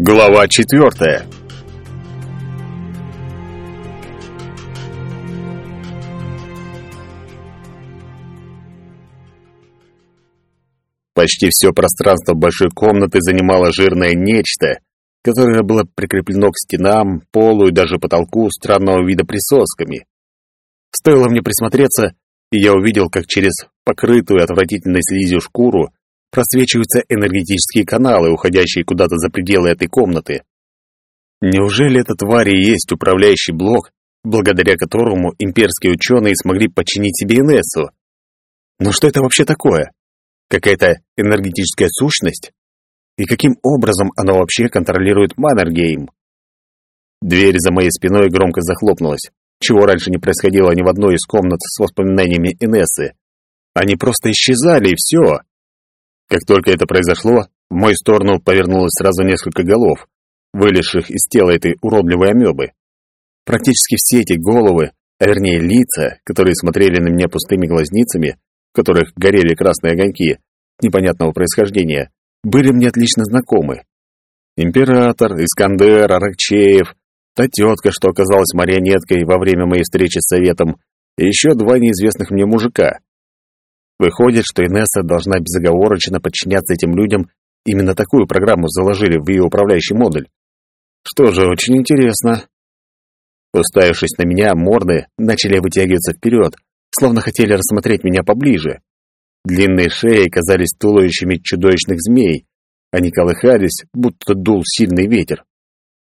Глава четвертая. Почти все пространство большой комнаты занимало жирное нечто, которое было прикреплено к стенам, полу и даже потолку странного вида присосками. Стоило мне присмотреться, и я увидел, как через покрытую отвратительной слизью шкуру просвечиваются энергетические каналы, уходящие куда-то за пределы этой комнаты. Неужели эта тварь и есть управляющий блок, благодаря которому имперские ученые смогли подчинить себе Инессу? Но что это вообще такое? Какая-то энергетическая сущность? И каким образом она вообще контролирует Маннергейм? Дверь за моей спиной громко захлопнулась, чего раньше не происходило ни в одной из комнат с воспоминаниями Инессы. Они просто исчезали, и все. Как только это произошло, в мою сторону повернулось сразу несколько голов, вылезших из тела этой уродливой амебы. Практически все эти головы, а вернее лица, которые смотрели на меня пустыми глазницами, в которых горели красные огоньки непонятного происхождения, были мне отлично знакомы. Император, Искандер, Аракчеев, та тетка, что оказалась марионеткой во время моей встречи с советом, и еще два неизвестных мне мужика. Выходит, что Инесса должна безоговорочно подчиняться этим людям, именно такую программу заложили в ее управляющий модуль. Что же, очень интересно. Уставившись на меня, морды начали вытягиваться вперед, словно хотели рассмотреть меня поближе. Длинные шеи казались туловищами чудовищных змей. Они колыхались, будто дул сильный ветер.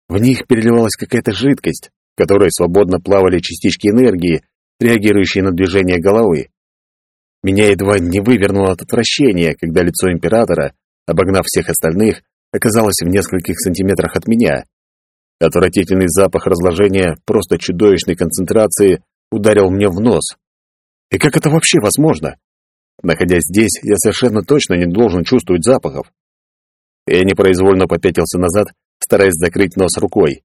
В них переливалась какая-то жидкость, в которой свободно плавали частички энергии, реагирующие на движение головы. Меня едва не вывернуло от отвращения, когда лицо императора, обогнав всех остальных, оказалось в нескольких сантиметрах от меня. Отвратительный запах разложения просто чудовищной концентрации ударил мне в нос. И как это вообще возможно? Находясь здесь, я совершенно точно не должен чувствовать запахов. Я непроизвольно попятился назад, стараясь закрыть нос рукой.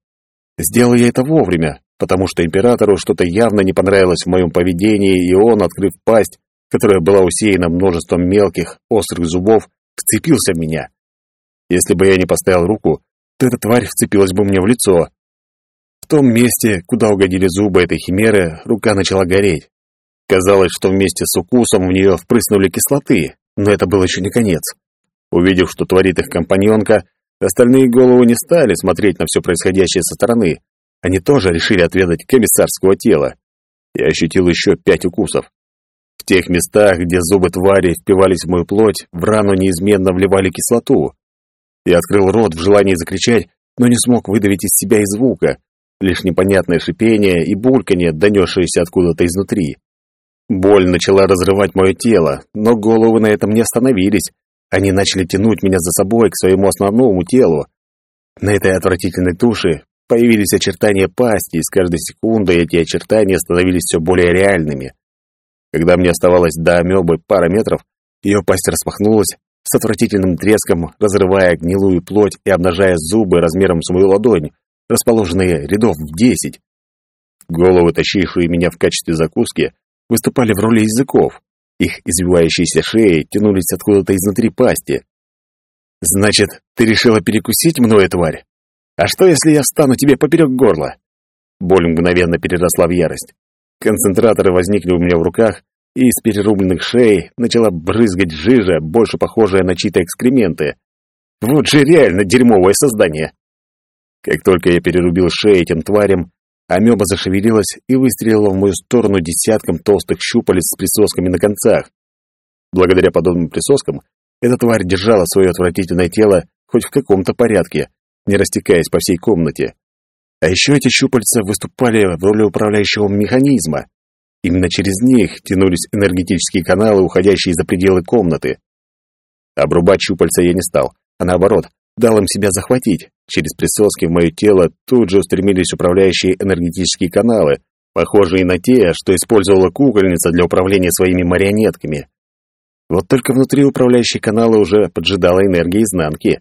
Сделал я это вовремя, потому что императору что-то явно не понравилось в моем поведении, и он, открыв пасть, которая была усеяна множеством мелких, острых зубов, вцепился в меня. Если бы я не поставил руку, то эта тварь вцепилась бы мне в лицо. В том месте, куда угодили зубы этой химеры, рука начала гореть. Казалось, что вместе с укусом в нее впрыснули кислоты, но это был еще не конец. Увидев, что творит их компаньонка, остальные головы не стали смотреть на все происходящее со стороны. Они тоже решили отведать комиссарского тела. Я ощутил еще пять укусов тех местах, где зубы твари впивались в мою плоть, в рану неизменно вливали кислоту. Я открыл рот в желании закричать, но не смог выдавить из себя и звука, лишь непонятное шипение и бульканье, донесшееся откуда-то изнутри. Боль начала разрывать мое тело, но головы на этом не остановились. Они начали тянуть меня за собой к своему основному телу. На этой отвратительной туше появились очертания пасти, и с каждой секундой эти очертания становились все более реальными. Когда мне оставалось до амебы пара метров, ее пасть распахнулась с отвратительным треском, разрывая гнилую плоть и обнажая зубы размером с мою ладонь, расположенные рядов в десять. Головы, тащившие меня в качестве закуски, выступали в роли языков. Их извивающиеся шеи тянулись откуда-то изнутри пасти. «Значит, ты решила перекусить мною, тварь? А что, если я встану тебе поперек горла?» Боль мгновенно переросла в ярость. Концентраторы возникли у меня в руках, и из перерубленных шеи начала брызгать жижа, больше похожая на чьи-то экскременты. Вот же реально дерьмовое создание. Как только я перерубил шею этим тварям, амеба зашевелилась и выстрелила в мою сторону десятком толстых щупалец с присосками на концах. Благодаря подобным присоскам, эта тварь держала свое отвратительное тело хоть в каком-то порядке, не растекаясь по всей комнате. А еще эти щупальца выступали в роли управляющего механизма. Именно через них тянулись энергетические каналы, уходящие за пределы комнаты. Обрубать щупальца я не стал, а наоборот, дал им себя захватить. Через присоски в мое тело тут же устремились управляющие энергетические каналы, похожие на те, что использовала кукольница для управления своими марионетками. Вот только внутри управляющие каналы уже поджидала энергия изнанки.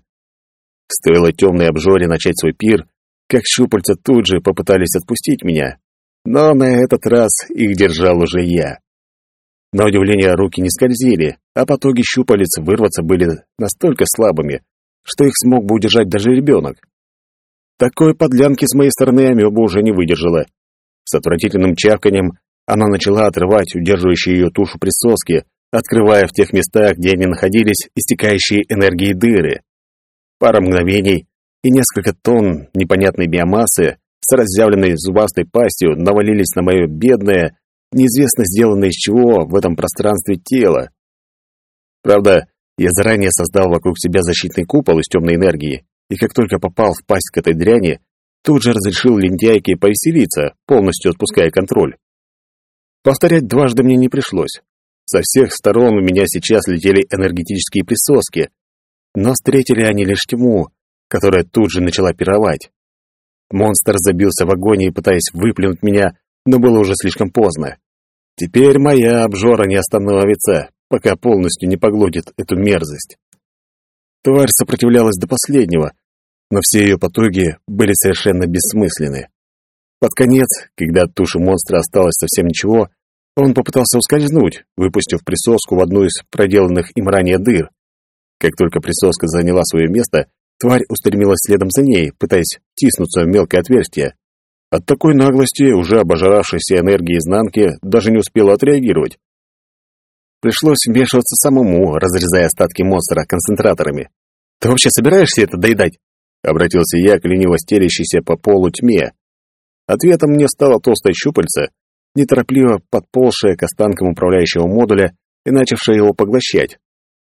Стоило темной обжоре начать свой пир, как щупальца тут же попытались отпустить меня. Но на этот раз их держал уже я. На удивление руки не скользили, а потоки щупалец вырваться были настолько слабыми, что их смог бы удержать даже ребенок. Такой подлянки с моей стороны амеба уже не выдержала. С отвратительным чавканием она начала отрывать удерживающие ее тушу присоски, открывая в тех местах, где они находились, истекающие энергией дыры. Пара мгновений, и несколько тонн непонятной биомассы с разъявленной зубастой пастью навалились на мое бедное, неизвестно сделанное из чего в этом пространстве тело. Правда, я заранее создал вокруг себя защитный купол из темной энергии, и как только попал в пасть к этой дряни, тут же разрешил лентяйке повеселиться, полностью отпуская контроль. Повторять дважды мне не пришлось. Со всех сторон у меня сейчас летели энергетические присоски, но встретили они лишь тьму, которая тут же начала пировать. Монстр забился в агонии, пытаясь выплюнуть меня, но было уже слишком поздно. Теперь моя обжора не остановится, пока полностью не поглотит эту мерзость. Тварь сопротивлялась до последнего, но все ее потуги были совершенно бессмысленны. Под конец, когда от туши монстра осталось совсем ничего, он попытался ускользнуть, выпустив присоску в одну из проделанных им ранее дыр. Как только присоска заняла свое место, тварь устремилась следом за ней, пытаясь тиснуться в мелкое отверстие. От такой наглости уже обожравшейся энергии изнанки даже не успела отреагировать. Пришлось вмешиваться самому, разрезая остатки монстра концентраторами. «Ты вообще собираешься это доедать?» — обратился я к лениво стелящейся по полу тьме. Ответом мне стало толстое щупальце, неторопливо подползшее к останкам управляющего модуля и начавшее его поглощать.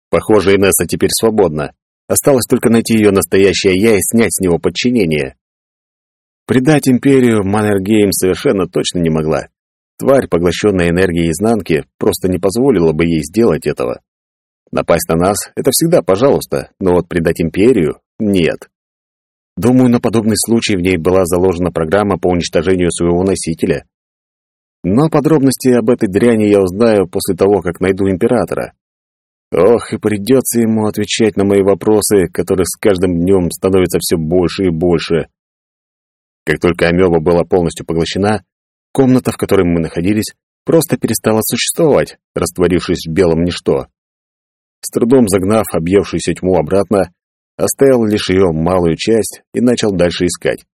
Похоже, Инесса теперь свободна. Осталось только найти ее настоящее «я» и снять с него подчинение. Предать империю Маннергейм совершенно точно не могла. Тварь, поглощенная энергией изнанки, просто не позволила бы ей сделать этого. Напасть на нас — это всегда пожалуйста, но вот предать империю — нет. Думаю, на подобный случай в ней была заложена программа по уничтожению своего носителя. Но подробности об этой дряни я узнаю после того, как найду императора. Ох, и придется ему отвечать на мои вопросы, которых с каждым днем становится все больше и больше. Как только амеба была полностью поглощена, комната, в которой мы находились, просто перестала существовать, растворившись в белом ничто. С трудом загнав объевшуюся тьму обратно, оставил лишь ее малую часть и начал дальше искать.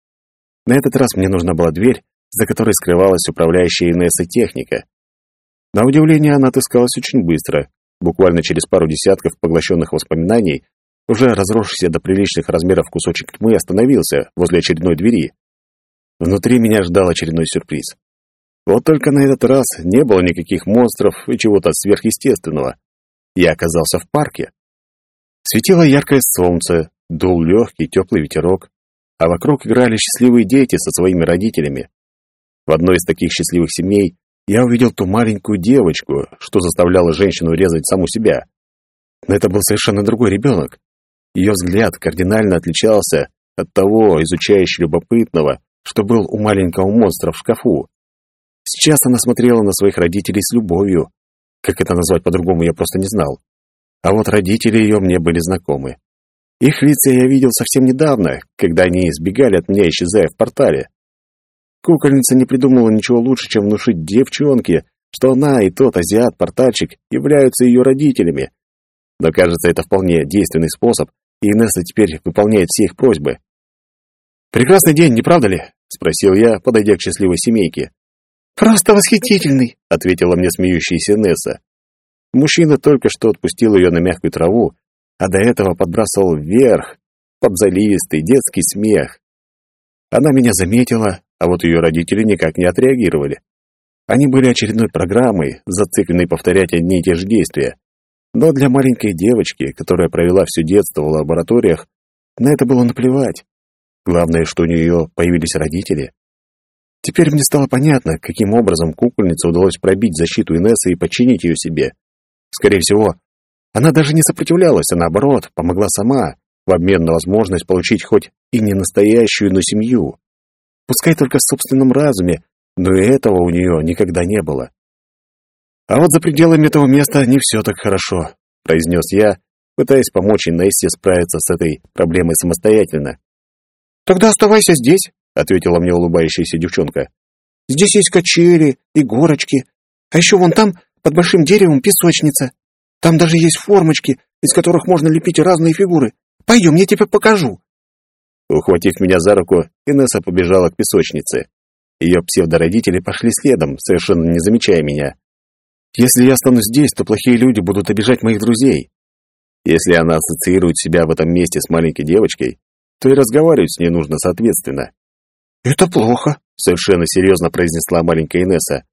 На этот раз мне нужна была дверь, за которой скрывалась управляющая Инесса техника. На удивление, она отыскалась очень быстро. Буквально через пару десятков поглощенных воспоминаний, уже разросшийся до приличных размеров кусочек тьмы остановился возле очередной двери. Внутри меня ждал очередной сюрприз. Вот только на этот раз не было никаких монстров и чего-то сверхъестественного. Я оказался в парке. Светило яркое солнце, дул легкий теплый ветерок, а вокруг играли счастливые дети со своими родителями. В одной из таких счастливых семей я увидел ту маленькую девочку, что заставляла женщину резать саму себя. Но это был совершенно другой ребенок. Ее взгляд кардинально отличался от того, изучающего любопытного, что был у маленького монстра в шкафу. Сейчас она смотрела на своих родителей с любовью. Как это назвать по-другому, я просто не знал. А вот родители ее мне были знакомы. Их лица я видел совсем недавно, когда они избегали от меня, исчезая в портале. Кукольница не придумала ничего лучше, чем внушить девчонке, что она и тот азиат-портальщик являются ее родителями. Но кажется, это вполне действенный способ, и Инесса теперь выполняет все их просьбы. «Прекрасный день, не правда ли?» — спросил я, подойдя к счастливой семейке. «Просто восхитительный!» — ответила мне смеющаяся Несса. Мужчина только что отпустил ее на мягкую траву, а до этого подбрасывал вверх, под заливистый детский смех. Она меня заметила, а вот ее родители никак не отреагировали. Они были очередной программой, зацикленной повторять одни и те же действия. Но для маленькой девочки, которая провела все детство в лабораториях, на это было наплевать. Главное, что у нее появились родители. Теперь мне стало понятно, каким образом кукольнице удалось пробить защиту Инессы и подчинить ее себе. Скорее всего, она даже не сопротивлялась, а наоборот, помогла сама, в обмен на возможность получить хоть и не настоящую, но семью. Пускай только в собственном разуме, но и этого у нее никогда не было. «А вот за пределами этого места не все так хорошо», — произнес я, пытаясь помочь Инессе справиться с этой проблемой самостоятельно. «Тогда оставайся здесь», — ответила мне улыбающаяся девчонка. «Здесь есть качели и горочки, а еще вон там, под большим деревом, песочница. Там даже есть формочки, из которых можно лепить разные фигуры. Пойдем, я тебе покажу». Ухватив меня за руку, Инесса побежала к песочнице. Ее псевдородители пошли следом, совершенно не замечая меня. Если я останусь здесь, то плохие люди будут обижать моих друзей. Если она ассоциирует себя в этом месте с маленькой девочкой, то и разговаривать с ней нужно соответственно. «Это плохо», — совершенно серьезно произнесла маленькая Инесса.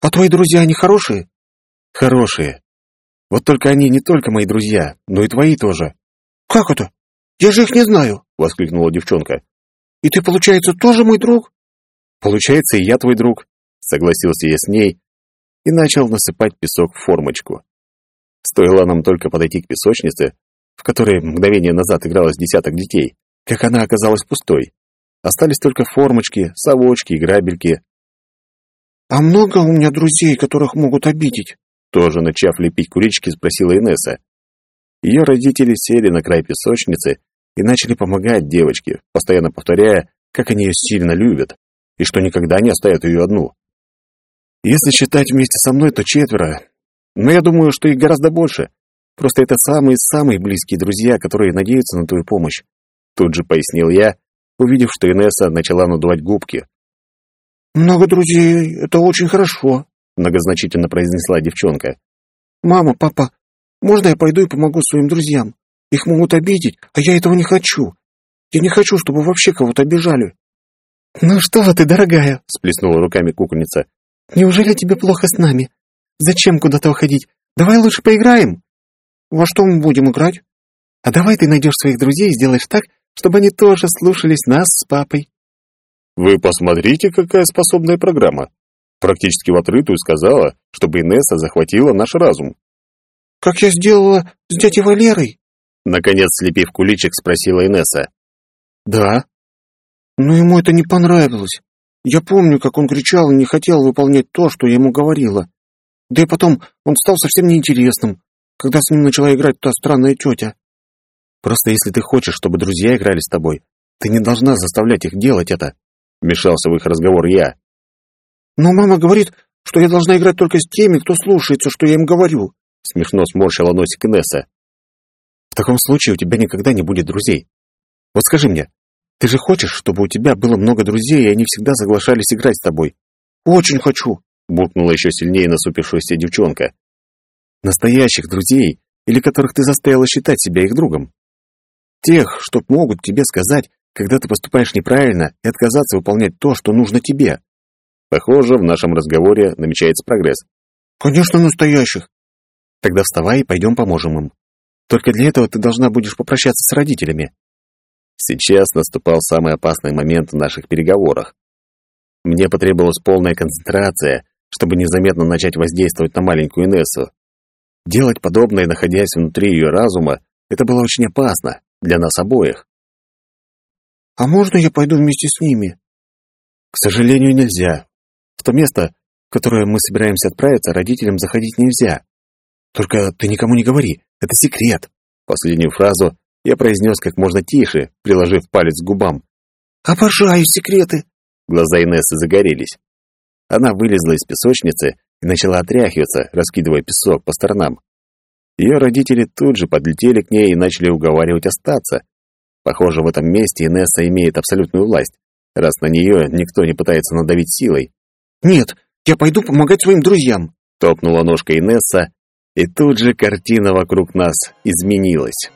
«А твои друзья, они хорошие?» «Хорошие. Вот только они не только мои друзья, но и твои тоже». «Как это? Я же их не знаю!» — воскликнула девчонка. «И ты, получается, тоже мой друг?» «Получается, и я твой друг», — согласился я с ней и начал насыпать песок в формочку. Стоило нам только подойти к песочнице, в которой мгновение назад игралось десяток детей, как она оказалась пустой. Остались только формочки, совочки и грабельки. «А много у меня друзей, которых могут обидеть?» Тоже начав лепить кулички, спросила Инесса. Ее родители сели на край песочницы и начали помогать девочке, постоянно повторяя, как они ее сильно любят, и что никогда не оставят ее одну. Если считать вместе со мной, то четверо, но я думаю, что их гораздо больше. Просто это самые-самые близкие друзья, которые надеются на твою помощь. Тут же пояснил я, увидев, что Инесса начала надувать губки. «Много друзей — это очень хорошо», — многозначительно произнесла девчонка. «Мама, папа, можно я пойду и помогу своим друзьям? Их могут обидеть, а я этого не хочу. Я не хочу, чтобы вообще кого-то обижали». «Ну что ты, дорогая?» — сплеснула руками кукольница. «Неужели тебе плохо с нами? Зачем куда-то уходить? Давай лучше поиграем». «Во что мы будем играть?» «А давай ты найдешь своих друзей и сделаешь так, чтобы они тоже слушались нас с папой». «Вы посмотрите, какая способная программа!» Практически в открытую сказала, чтобы Инесса захватила наш разум. «Как я сделала с дядей Валерой?» Наконец, слепив куличик, спросила Инесса. «Да». «Но ему это не понравилось. Я помню, как он кричал и не хотел выполнять то, что я ему говорила. Да и потом он стал совсем неинтересным, когда с ним начала играть та странная тетя». «Просто если ты хочешь, чтобы друзья играли с тобой, ты не должна заставлять их делать это», — вмешался в их разговор я. «Но мама говорит, что я должна играть только с теми, кто слушается, что я им говорю», — смешно сморщила носик Инесса. «В таком случае у тебя никогда не будет друзей. Вот скажи мне, ты же хочешь, чтобы у тебя было много друзей, и они всегда соглашались играть с тобой?» «Очень хочу», — буркнула еще сильнее насупившаяся девчонка. «Настоящих друзей, или которых ты заставила считать себя их другом. Тех, что могут тебе сказать, когда ты поступаешь неправильно, и отказаться выполнять то, что нужно тебе. Похоже, в нашем разговоре намечается прогресс. Конечно, настоящих. Тогда вставай и пойдем поможем им. Только для этого ты должна будешь попрощаться с родителями. Сейчас наступал самый опасный момент в наших переговорах. Мне потребовалась полная концентрация, чтобы незаметно начать воздействовать на маленькую Инессу. Делать подобное, находясь внутри ее разума, это было очень опасно для нас обоих. «А можно я пойду вместе с ними?» «К сожалению, нельзя. В то место, в которое мы собираемся отправиться, родителям заходить нельзя. Только ты никому не говори, это секрет». Последнюю фразу я произнес как можно тише, приложив палец к губам. «Обожаю секреты!» Глаза Инессы загорелись. Она вылезла из песочницы и начала отряхиваться, раскидывая песок по сторонам. Ее родители тут же подлетели к ней и начали уговаривать остаться. Похоже, в этом месте Инесса имеет абсолютную власть, раз на нее никто не пытается надавить силой. «Нет, я пойду помогать своим друзьям!» Топнула ножкой Инесса, и тут же картина вокруг нас изменилась.